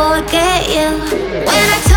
forget you. When I